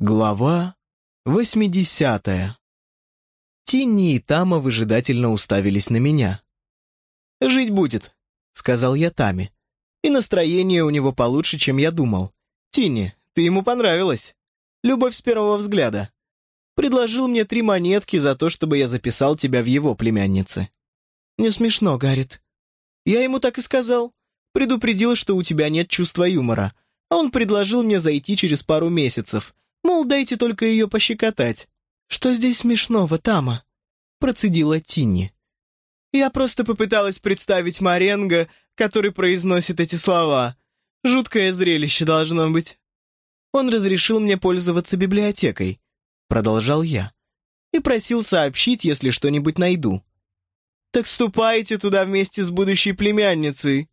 Глава 80 Тинни и Тама выжидательно уставились на меня. «Жить будет», — сказал я Таме. «И настроение у него получше, чем я думал. Тинни, ты ему понравилась. Любовь с первого взгляда. Предложил мне три монетки за то, чтобы я записал тебя в его племяннице». «Не смешно, Гаррит». Я ему так и сказал. Предупредил, что у тебя нет чувства юмора. А он предложил мне зайти через пару месяцев — Мол, дайте только ее пощекотать. Что здесь смешного, Тама? Процедила Тинни. Я просто попыталась представить Маренго, который произносит эти слова. Жуткое зрелище должно быть. Он разрешил мне пользоваться библиотекой, продолжал я, и просил сообщить, если что-нибудь найду. «Так ступайте туда вместе с будущей племянницей»,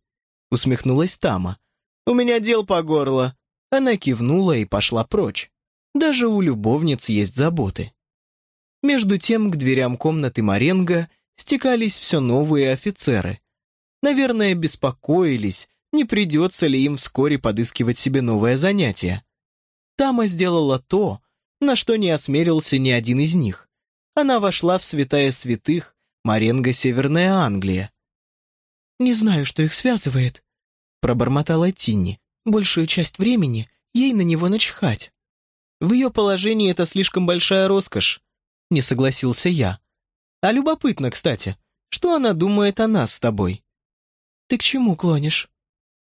усмехнулась Тама. «У меня дел по горло». Она кивнула и пошла прочь. Даже у любовниц есть заботы. Между тем к дверям комнаты Маренго стекались все новые офицеры. Наверное, беспокоились, не придется ли им вскоре подыскивать себе новое занятие. Тама сделала то, на что не осмелился ни один из них. Она вошла в святая святых, Маренго Северная Англия. «Не знаю, что их связывает», — пробормотала Тинни. «Большую часть времени ей на него начхать». В ее положении это слишком большая роскошь, не согласился я. А любопытно, кстати, что она думает о нас с тобой? Ты к чему клонишь?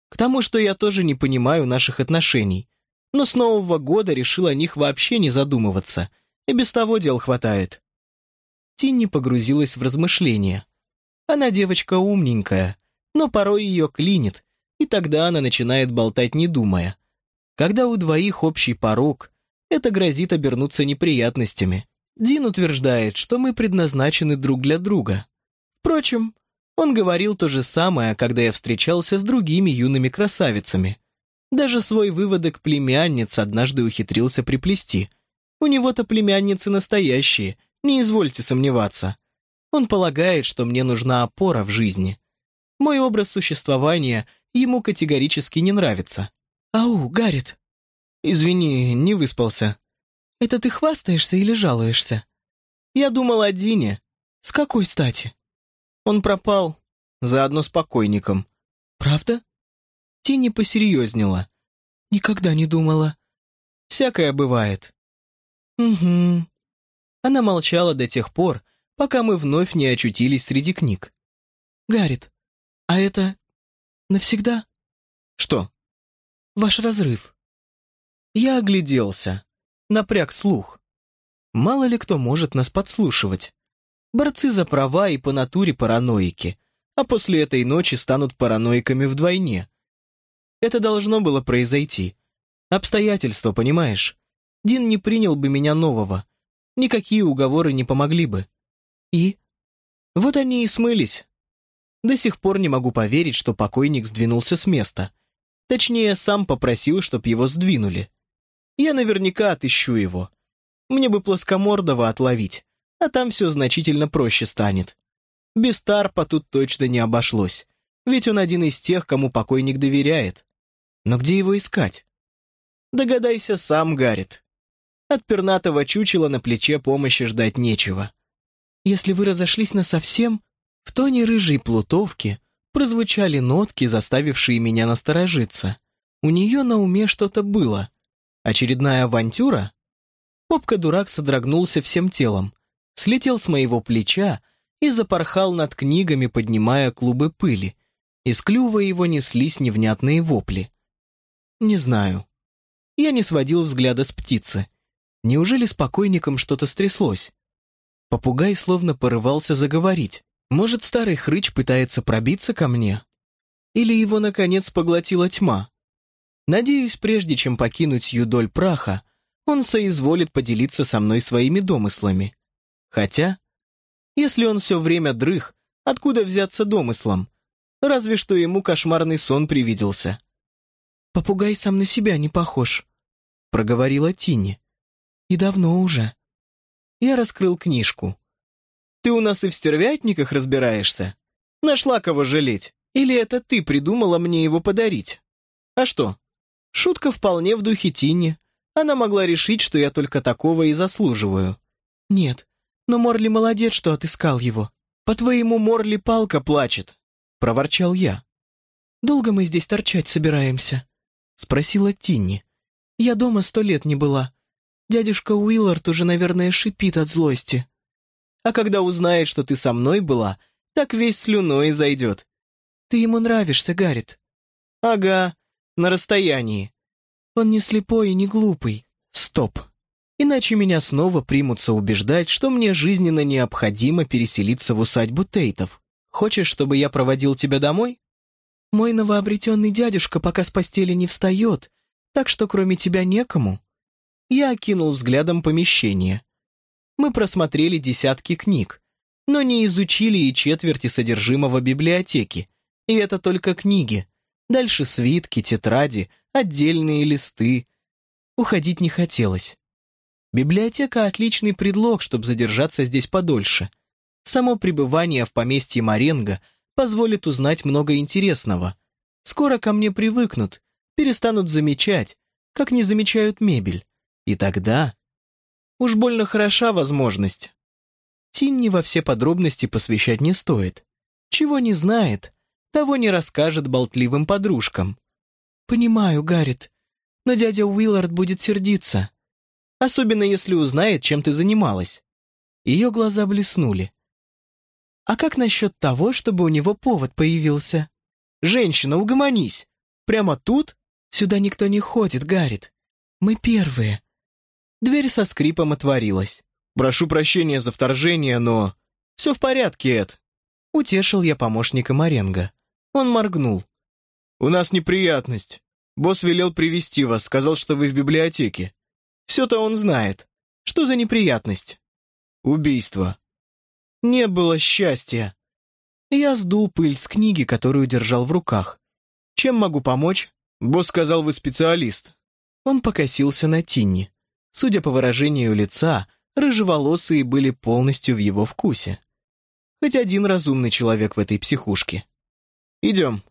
К тому, что я тоже не понимаю наших отношений, но с Нового года решил о них вообще не задумываться, и без того дел хватает. Тинни погрузилась в размышления. Она девочка умненькая, но порой ее клинит, и тогда она начинает болтать не думая. Когда у двоих общий порог, это грозит обернуться неприятностями. Дин утверждает, что мы предназначены друг для друга. Впрочем, он говорил то же самое, когда я встречался с другими юными красавицами. Даже свой выводок племянниц однажды ухитрился приплести. У него-то племянницы настоящие, не извольте сомневаться. Он полагает, что мне нужна опора в жизни. Мой образ существования ему категорически не нравится. «Ау, Гаррит, «Извини, не выспался». «Это ты хвастаешься или жалуешься?» «Я думал о Дине». «С какой стати?» «Он пропал. Заодно с покойником». «Правда?» Тинни посерьезнела. «Никогда не думала». «Всякое бывает». «Угу». Она молчала до тех пор, пока мы вновь не очутились среди книг. «Гаррит, а это навсегда?» «Что?» «Ваш разрыв». Я огляделся, напряг слух. Мало ли кто может нас подслушивать. Борцы за права и по натуре параноики, а после этой ночи станут параноиками вдвойне. Это должно было произойти. Обстоятельства, понимаешь? Дин не принял бы меня нового. Никакие уговоры не помогли бы. И? Вот они и смылись. До сих пор не могу поверить, что покойник сдвинулся с места. Точнее, сам попросил, чтоб его сдвинули. Я наверняка отыщу его. Мне бы плоскомордого отловить, а там все значительно проще станет. Без Тарпа тут точно не обошлось, ведь он один из тех, кому покойник доверяет. Но где его искать? Догадайся сам, Гаррит. От пернатого чучела на плече помощи ждать нечего. Если вы разошлись насовсем, в тоне рыжей плутовки прозвучали нотки, заставившие меня насторожиться. У нее на уме что-то было — Очередная авантюра? Попка-дурак содрогнулся всем телом, слетел с моего плеча и запорхал над книгами, поднимая клубы пыли. Из клюва его неслись невнятные вопли. Не знаю. Я не сводил взгляда с птицы. Неужели с покойником что-то стряслось? Попугай словно порывался заговорить. Может, старый хрыч пытается пробиться ко мне? Или его, наконец, поглотила тьма? Надеюсь, прежде чем покинуть юдоль праха, он соизволит поделиться со мной своими домыслами. Хотя, если он все время дрых, откуда взяться домыслом? Разве что ему кошмарный сон привиделся. «Попугай сам на себя не похож», — проговорила Тинни. «И давно уже». Я раскрыл книжку. «Ты у нас и в стервятниках разбираешься? Нашла кого жалеть? Или это ты придумала мне его подарить? А что, Шутка вполне в духе Тинни. Она могла решить, что я только такого и заслуживаю. Нет, но Морли молодец, что отыскал его. По-твоему, Морли палка плачет, проворчал я. Долго мы здесь торчать собираемся? Спросила Тинни. Я дома сто лет не была. Дядюшка Уиллард уже, наверное, шипит от злости. А когда узнает, что ты со мной была, так весь слюной зайдет. Ты ему нравишься, Гаррит. Ага, на расстоянии. Он не слепой и не глупый. Стоп. Иначе меня снова примутся убеждать, что мне жизненно необходимо переселиться в усадьбу Тейтов. Хочешь, чтобы я проводил тебя домой? Мой новообретенный дядюшка пока с постели не встает, так что кроме тебя некому. Я окинул взглядом помещение. Мы просмотрели десятки книг, но не изучили и четверти содержимого библиотеки. И это только книги. Дальше свитки, тетради, отдельные листы. Уходить не хотелось. Библиотека — отличный предлог, чтобы задержаться здесь подольше. Само пребывание в поместье Маренго позволит узнать много интересного. Скоро ко мне привыкнут, перестанут замечать, как не замечают мебель. И тогда... Уж больно хороша возможность. Тинни во все подробности посвящать не стоит. Чего не знает, того не расскажет болтливым подружкам. «Понимаю, Гаррит, но дядя Уиллард будет сердиться. Особенно если узнает, чем ты занималась». Ее глаза блеснули. «А как насчет того, чтобы у него повод появился?» «Женщина, угомонись! Прямо тут?» «Сюда никто не ходит, Гаррит. Мы первые». Дверь со скрипом отворилась. «Прошу прощения за вторжение, но...» «Все в порядке, Эд». Утешил я помощника Маренго. Он моргнул. «У нас неприятность. Босс велел привести вас, сказал, что вы в библиотеке. Все-то он знает. Что за неприятность?» «Убийство». «Не было счастья». Я сдул пыль с книги, которую держал в руках. «Чем могу помочь?» «Босс сказал, вы специалист». Он покосился на Тинни. Судя по выражению лица, рыжеволосые были полностью в его вкусе. Хоть один разумный человек в этой психушке. «Идем»,